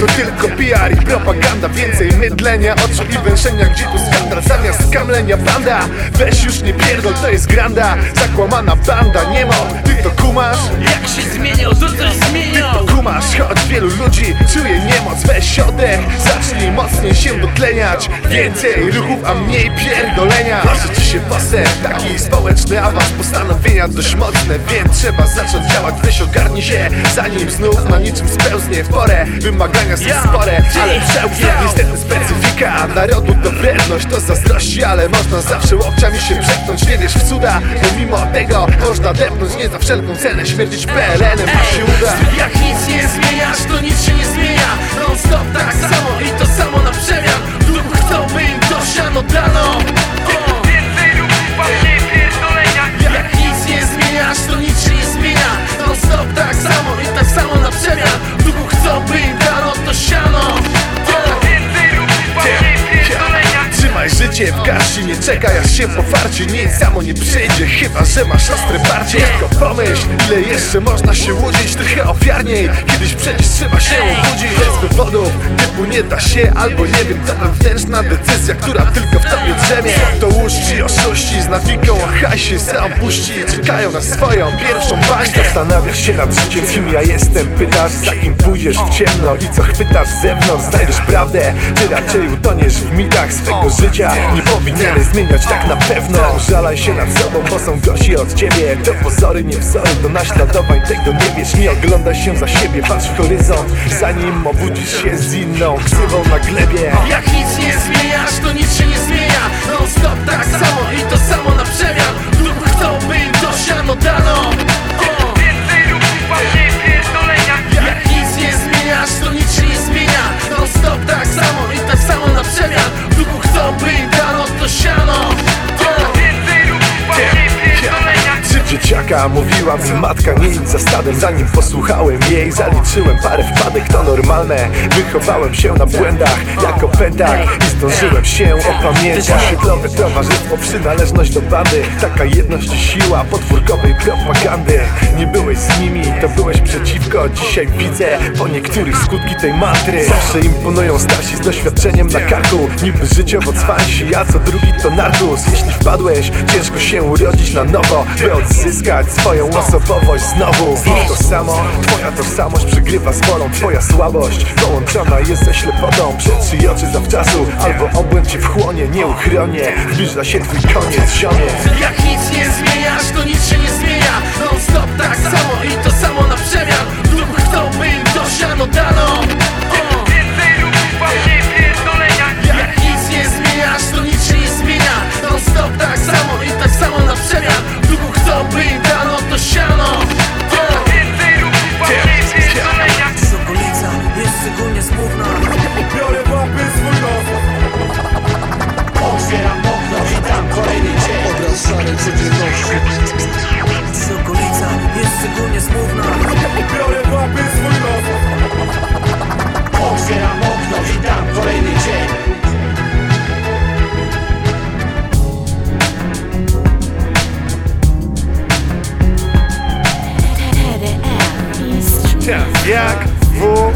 To tylko PR i propaganda. Więcej mydlenia oczu i węszenia Gdzie tu skandal zamiast skamlenia banda Weź już nie pierdol, to jest granda. Zakłamana banda, nie ma Ty to kumasz? Jak się zmieniał, to coś zmieniał. Kumasz, choć wielu ludzi czuje niemoc. Weź oddech, zacznij mocniej się dotleniać. Więcej ruchów, a mniej pierdolenia się postęp, taki społeczny awans Postanowienia dość mocne, więc trzeba zacząć działać. Weź ogarnij się, zanim znów na niczym spełznie w porę. Wymagania są spore, ale przełknie Niestety specyfika. Narodu to wredność To zazdrości, ale można zawsze łokciami się przepnąć Wierzysz w cuda, pomimo tego można depnąć. Nie za wszelką cenę śmierdzić PLN-em, W garści, nie czekaj aż się powarcie Nic samo nie przyjdzie, chyba że masz ostre parcie Tylko pomyśl, ile jeszcze można się łudzić. Trochę ofiarniej, kiedyś przecież trzeba się obudzić. Bez powodów, typu nie da się albo nie wiem To wewnętrzna decyzja, która tylko w tobie drzemie To łuszczy oszuści z nawiką o hajsie se opuści Czekają na swoją pierwszą bańkę. Zastanawiasz się nad życiem, kim ja jestem. Pytasz, za kim pójdziesz w ciemno I co chwytasz z zewnątrz, znajdziesz prawdę Ty raczej utoniesz w mitach swego życia. Nie powinieneś zmieniać tak na pewno. Żalaj się nad sobą, bo są gorsi od ciebie. To pozory, nie wzory, do naśladowań. Tego nie wiesz, nie oglądaj się za siebie. Patrz w horyzont, zanim obudzisz się z inną Ksywą na glebie. Jak nic nie zmieniasz, to nic się nie zmienia. Non stop tak samo i to samo na przemian. Duchu chcą, by im to siano dano. O! Jak nic nie zmieniasz, to nic się nie zmienia. Non stop tak samo i tak samo na przemian. Duchu chcą, by im dano to siano. Dzieciaka mówiła mi matka nie idź za stadem. Zanim posłuchałem jej zaliczyłem parę wpadek. To normalne, wychowałem się na błędach Jako pedak i zdążyłem się opamiętać. Osiedlowe towarzystwo, przynależność do bandy. Taka jedność i siła podwórkowej propagandy. Nie byłeś z nimi, to byłeś przeciwko. Dzisiaj widzę po niektórych skutki tej mantry Zawsze imponują starsi z doświadczeniem na karku. Niby życiowo cwansi, a co drugi to narkus. Jeśli wpadłeś, ciężko się urodzić na nowo By odzyskać swoją osobowość znowu. To samo, twoja tożsamość przygrywa z wolą Twoja słabość połączona jest ze ślepotą Przetrzyj oczy zawczasu, albo obłęd cię wchłonie Nieuchronnie, zbliża się twój koniec, ziomie. Jak nic nie zmieniasz, to nic się nie zmienia. Non stop tak samo i jak wół